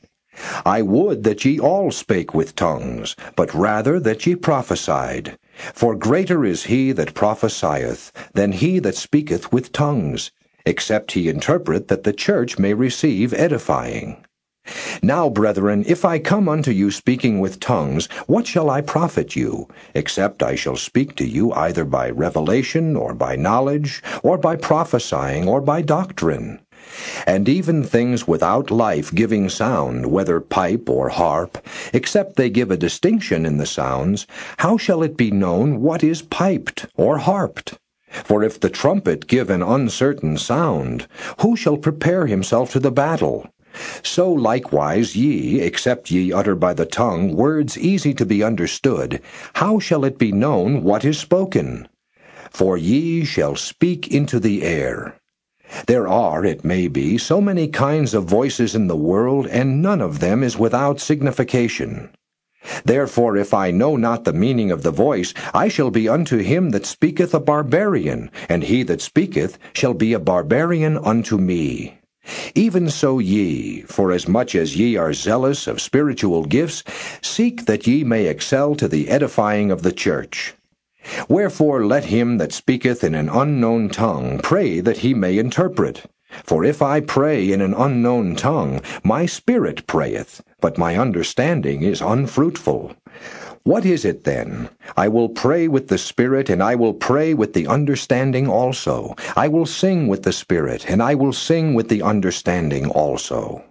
[SPEAKER 2] I would that ye all spake with tongues, but rather that ye prophesied. For greater is he that prophesieth than he that speaketh with tongues, except he interpret that the church may receive edifying. Now, brethren, if I come unto you speaking with tongues, what shall I profit you, except I shall speak to you either by revelation, or by knowledge, or by prophesying, or by doctrine? And even things without life giving sound, whether pipe or harp, except they give a distinction in the sounds, how shall it be known what is piped or harped? For if the trumpet give an uncertain sound, who shall prepare himself to the battle? So likewise ye, except ye utter by the tongue words easy to be understood, how shall it be known what is spoken? For ye shall speak into the air. There are, it may be, so many kinds of voices in the world, and none of them is without signification. Therefore, if I know not the meaning of the voice, I shall be unto him that speaketh a barbarian, and he that speaketh shall be a barbarian unto me. Even so ye, forasmuch as ye are zealous of spiritual gifts, seek that ye may excel to the edifying of the church. Wherefore let him that speaketh in an unknown tongue pray that he may interpret. For if I pray in an unknown tongue, my spirit prayeth, but my understanding is unfruitful. What is it then? I will pray with the Spirit, and I will pray with the understanding also. I will sing with the Spirit, and I will sing with the understanding also.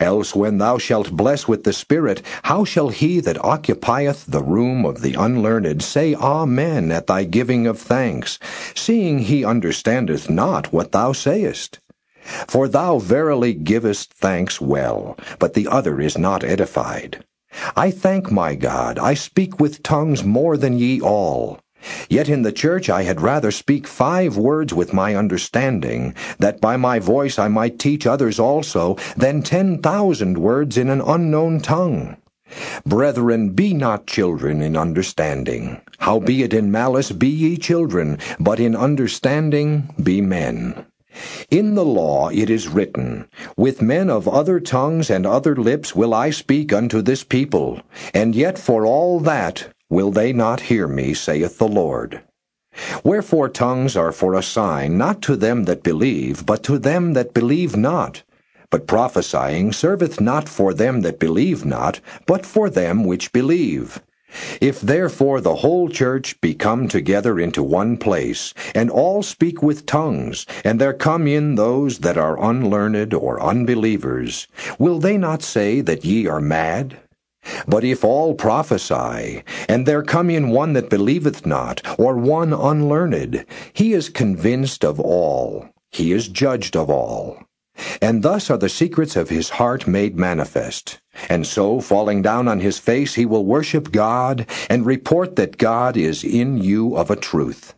[SPEAKER 2] Else when thou shalt bless with the Spirit, how shall he that occupieth the room of the unlearned say Amen at thy giving of thanks, seeing he understandeth not what thou sayest? For thou verily givest thanks well, but the other is not edified. I thank my God, I speak with tongues more than ye all. Yet in the church I had rather speak five words with my understanding, that by my voice I might teach others also, than ten thousand words in an unknown tongue. Brethren, be not children in understanding. Howbeit in malice be ye children, but in understanding be men. In the law it is written, With men of other tongues and other lips will I speak unto this people, and yet for all that will they not hear me, saith the Lord. Wherefore tongues are for a sign, not to them that believe, but to them that believe not. But prophesying serveth not for them that believe not, but for them which believe. If therefore the whole church be come together into one place, and all speak with tongues, and there come in those that are unlearned or unbelievers, will they not say that ye are mad? But if all prophesy, and there come in one that believeth not, or one unlearned, he is convinced of all, he is judged of all. And thus are the secrets of his heart made manifest. And so, falling down on his face, he will worship God, and report that God is in you of a truth.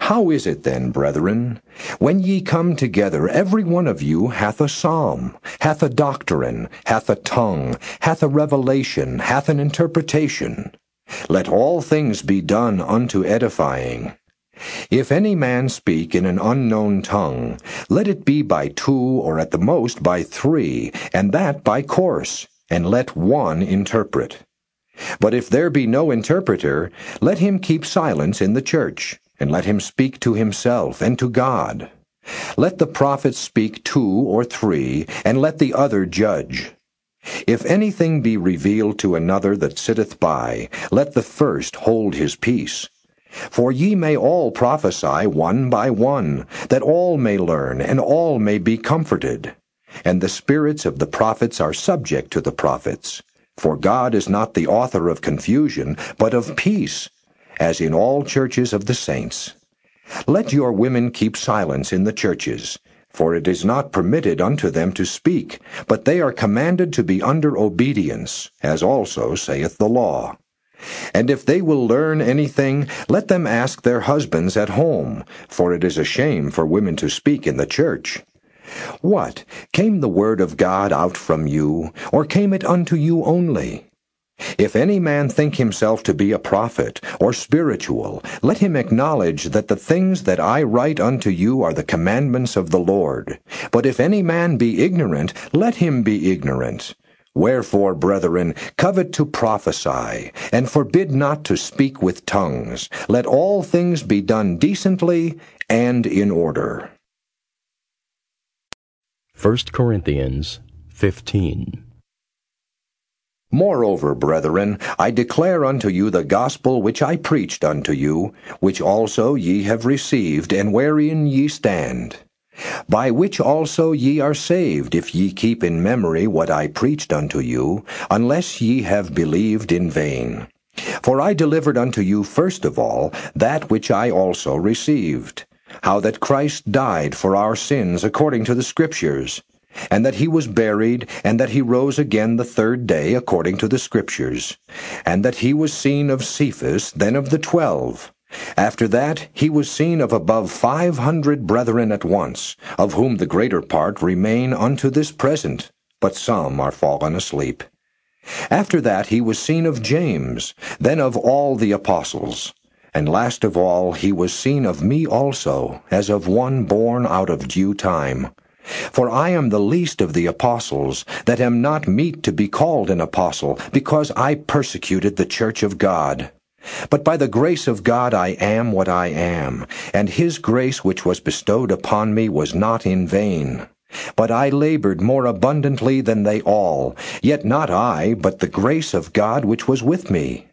[SPEAKER 2] How is it then, brethren? When ye come together, every one of you hath a psalm, hath a doctrine, hath a tongue, hath a revelation, hath an interpretation. Let all things be done unto edifying. If any man speak in an unknown tongue, let it be by two or at the most by three, and that by course, and let one interpret. But if there be no interpreter, let him keep silence in the church, and let him speak to himself and to God. Let the prophet speak two or three, and let the other judge. If anything be revealed to another that sitteth by, let the first hold his peace. For ye may all prophesy one by one, that all may learn, and all may be comforted. And the spirits of the prophets are subject to the prophets. For God is not the author of confusion, but of peace, as in all churches of the saints. Let your women keep silence in the churches, for it is not permitted unto them to speak, but they are commanded to be under obedience, as also saith the law. And if they will learn anything, let them ask their husbands at home, for it is a shame for women to speak in the church. What? Came the word of God out from you, or came it unto you only? If any man think himself to be a prophet, or spiritual, let him acknowledge that the things that I write unto you are the commandments of the Lord. But if any man be ignorant, let him be ignorant. Wherefore, brethren, covet to prophesy, and forbid not to speak with tongues. Let all things be done decently and in order.
[SPEAKER 1] 1 Corinthians 15.
[SPEAKER 2] Moreover, brethren, I declare unto you the gospel which I preached unto you, which also ye have received, and wherein ye stand. By which also ye are saved, if ye keep in memory what I preached unto you, unless ye have believed in vain. For I delivered unto you first of all that which I also received, how that Christ died for our sins according to the Scriptures and that he was buried, and that he rose again the third day according to the Scriptures, and that he was seen of Cephas, then of the twelve. After that he was seen of above five hundred brethren at once, of whom the greater part remain unto this present, but some are fallen asleep. After that he was seen of James, then of all the apostles. And last of all he was seen of me also, as of one born out of due time. For I am the least of the apostles, that am not meet to be called an apostle, because I persecuted the church of God. But by the grace of God I am what I am, and his grace which was bestowed upon me was not in vain. But I labored more abundantly than they all, yet not I, but the grace of God which was with me.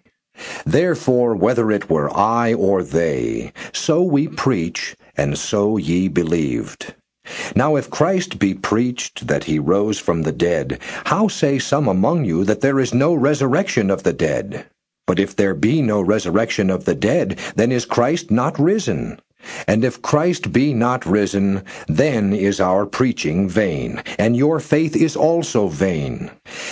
[SPEAKER 2] Therefore, whether it were I or they, so we preach, and so ye believed. Now if Christ be preached that he rose from the dead, how say some among you that there is no resurrection of the dead? But if there be no resurrection of the dead, then is Christ not risen? And if Christ be not risen, then is our preaching vain, and your faith is also vain.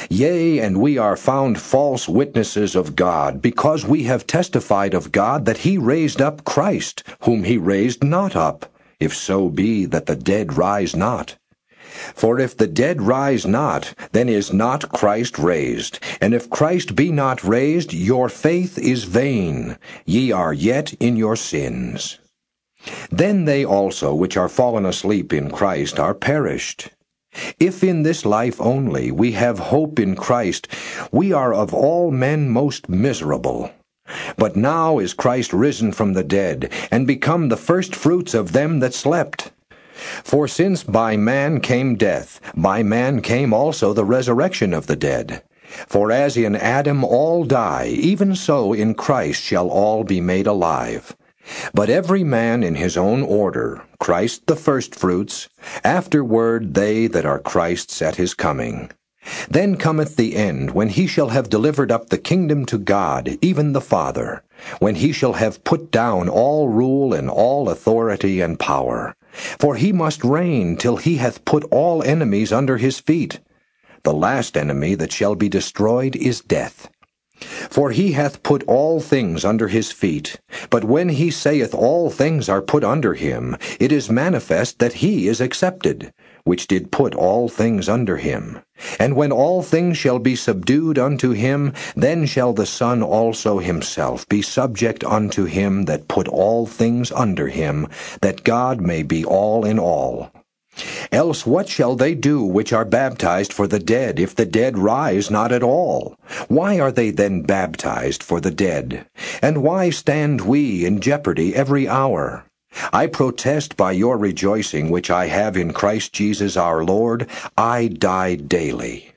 [SPEAKER 2] Yea, and we are found false witnesses of God, because we have testified of God that he raised up Christ, whom he raised not up if so be that the dead rise not. For if the dead rise not, then is not Christ raised. And if Christ be not raised, your faith is vain. Ye are yet in your sins. Then they also which are fallen asleep in Christ are perished. If in this life only we have hope in Christ, we are of all men most miserable. But now is Christ risen from the dead, and become the firstfruits of them that slept. For since by man came death, by man came also the resurrection of the dead. For as in Adam all die, even so in Christ shall all be made alive. But every man in his own order, Christ the firstfruits, afterward they that are Christ's at his coming. Then cometh the end, when he shall have delivered up the kingdom to God, even the Father, when he shall have put down all rule and all authority and power. For he must reign till he hath put all enemies under his feet. The last enemy that shall be destroyed is death. For he hath put all things under his feet. But when he saith all things are put under him, it is manifest that he is accepted which did put all things under him. And when all things shall be subdued unto him, then shall the Son also himself be subject unto him that put all things under him, that God may be all in all. Else what shall they do which are baptized for the dead, if the dead rise not at all? Why are they then baptized for the dead? And why stand we in jeopardy every hour? I protest by your rejoicing which I have in Christ Jesus our Lord, I die daily.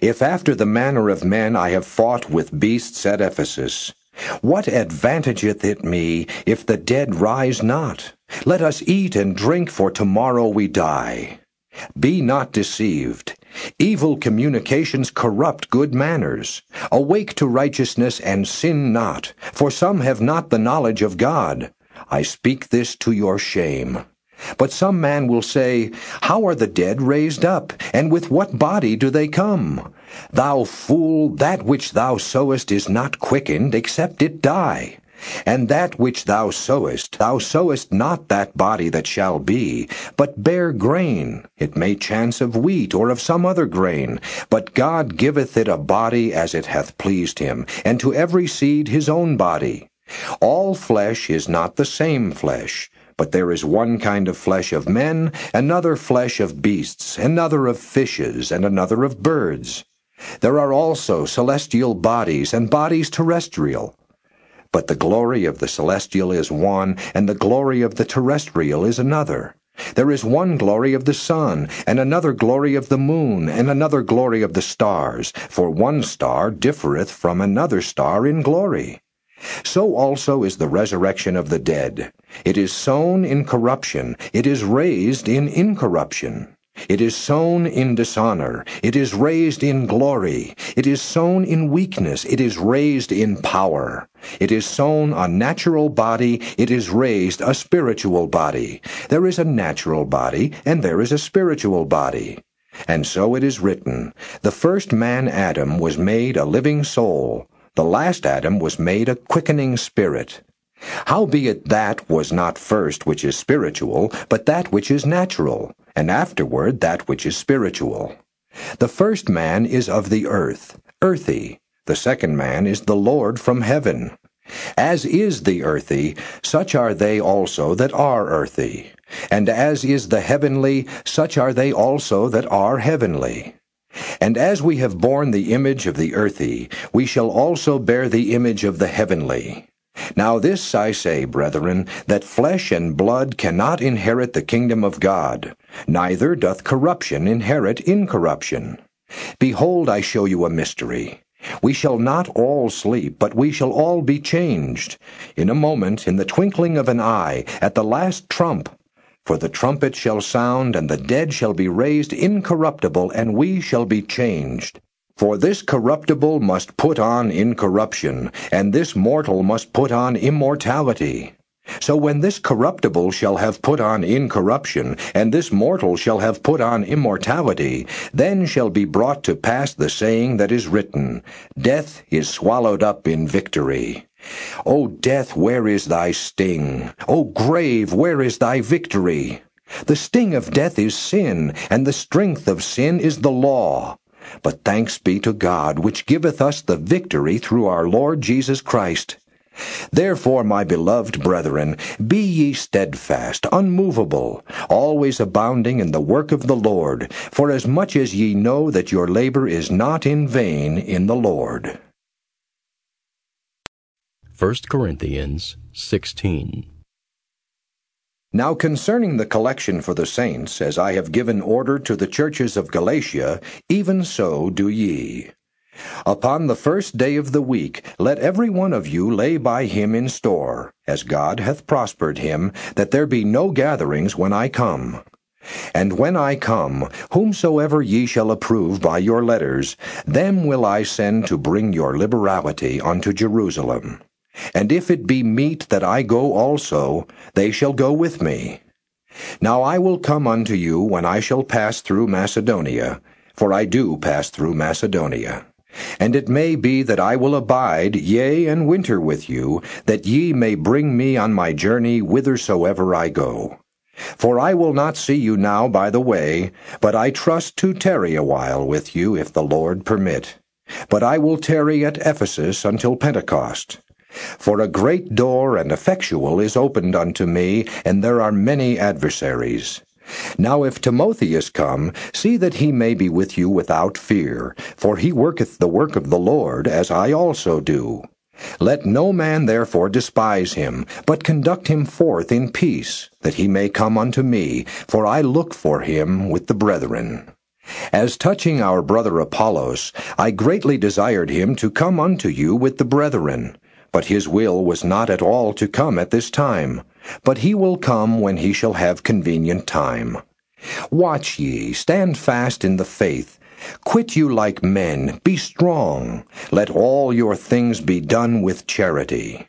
[SPEAKER 2] If after the manner of men I have fought with beasts at Ephesus, what advantageth it me if the dead rise not? Let us eat and drink, for tomorrow we die. Be not deceived. Evil communications corrupt good manners. Awake to righteousness and sin not, for some have not the knowledge of God. I speak this to your shame. But some man will say, How are the dead raised up? And with what body do they come? Thou fool, that which thou sowest is not quickened, except it die. And that which thou sowest, thou sowest not that body that shall be, but bare grain, it may chance of wheat or of some other grain. But God giveth it a body as it hath pleased him, and to every seed his own body. All flesh is not the same flesh, but there is one kind of flesh of men, another flesh of beasts, another of fishes, and another of birds. There are also celestial bodies and bodies terrestrial. But the glory of the celestial is one, and the glory of the terrestrial is another. There is one glory of the sun, and another glory of the moon, and another glory of the stars, for one star differeth from another star in glory. So also is the resurrection of the dead. It is sown in corruption, it is raised in incorruption. It is sown in dishonor, it is raised in glory. It is sown in weakness, it is raised in power. It is sown a natural body, it is raised a spiritual body. There is a natural body, and there is a spiritual body. And so it is written, The first man Adam was made a living soul. The last Adam was made a quickening spirit. Howbeit that was not first which is spiritual, but that which is natural, and afterward that which is spiritual. The first man is of the earth, earthy. The second man is the Lord from heaven. As is the earthy, such are they also that are earthy. And as is the heavenly, such are they also that are heavenly. And as we have borne the image of the earthy, we shall also bear the image of the heavenly. Now this I say, brethren, that flesh and blood cannot inherit the kingdom of God, neither doth corruption inherit incorruption. Behold, I show you a mystery. We shall not all sleep, but we shall all be changed. In a moment, in the twinkling of an eye, at the last trump. For the trumpet shall sound, and the dead shall be raised incorruptible, and we shall be changed. For this corruptible must put on incorruption, and this mortal must put on immortality. So when this corruptible shall have put on incorruption, and this mortal shall have put on immortality, then shall be brought to pass the saying that is written, Death is swallowed up in victory. O death, where is thy sting? O grave, where is thy victory? The sting of death is sin, and the strength of sin is the law. But thanks be to God, which giveth us the victory through our Lord Jesus Christ. Therefore, my beloved brethren, be ye steadfast, unmovable, always abounding in the work of the Lord, for as much as ye know that your labor is not in vain in the Lord.
[SPEAKER 1] 1 Corinthians 16.
[SPEAKER 2] Now concerning the collection for the saints, as I have given order to the churches of Galatia, even so do ye. Upon the first day of the week, let every one of you lay by him in store, as God hath prospered him, that there be no gatherings when I come. And when I come, whomsoever ye shall approve by your letters, them will I send to bring your liberality unto Jerusalem. And if it be meet that I go also, they shall go with me. Now I will come unto you when I shall pass through Macedonia, for I do pass through Macedonia. And it may be that I will abide, yea, and winter with you, that ye may bring me on my journey whithersoever I go. For I will not see you now by the way, but I trust to tarry a while with you if the Lord permit. But I will tarry at Ephesus until Pentecost. For a great door and effectual is opened unto me, and there are many adversaries. Now if Timotheus come, see that he may be with you without fear, for he worketh the work of the Lord, as I also do. Let no man therefore despise him, but conduct him forth in peace, that he may come unto me, for I look for him with the brethren. As touching our brother Apollos, I greatly desired him to come unto you with the brethren, but his will was not at all to come at this time, but he will come when he shall have convenient time. Watch ye, stand fast in the faith, Quit you like men, be strong. Let all your things be done with charity.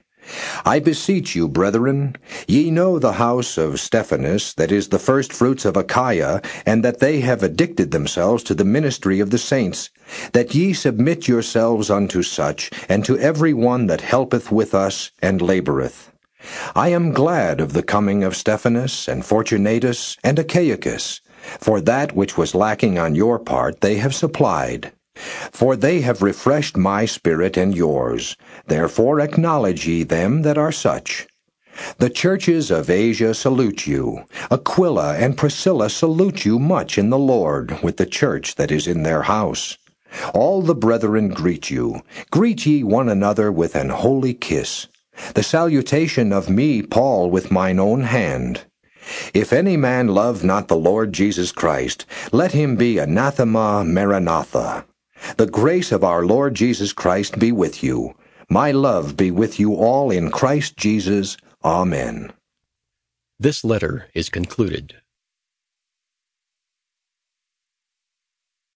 [SPEAKER 2] I beseech you, brethren, ye know the house of Stephanas, that is the firstfruits of Achaia, and that they have addicted themselves to the ministry of the saints, that ye submit yourselves unto such, and to every one that helpeth with us and laboureth. I am glad of the coming of Stephanas, and Fortunatus, and Achaicus, for that which was lacking on your part they have supplied. For they have refreshed my spirit and yours. Therefore acknowledge ye them that are such. The churches of Asia salute you. Aquila and Priscilla salute you much in the Lord, with the church that is in their house. All the brethren greet you. Greet ye one another with an holy kiss. The salutation of me, Paul, with mine own hand. If any man love not the Lord Jesus Christ, let him be anathema maranatha. The grace of our Lord Jesus Christ be with you. My love be with you all in Christ Jesus. Amen.
[SPEAKER 1] This letter is concluded.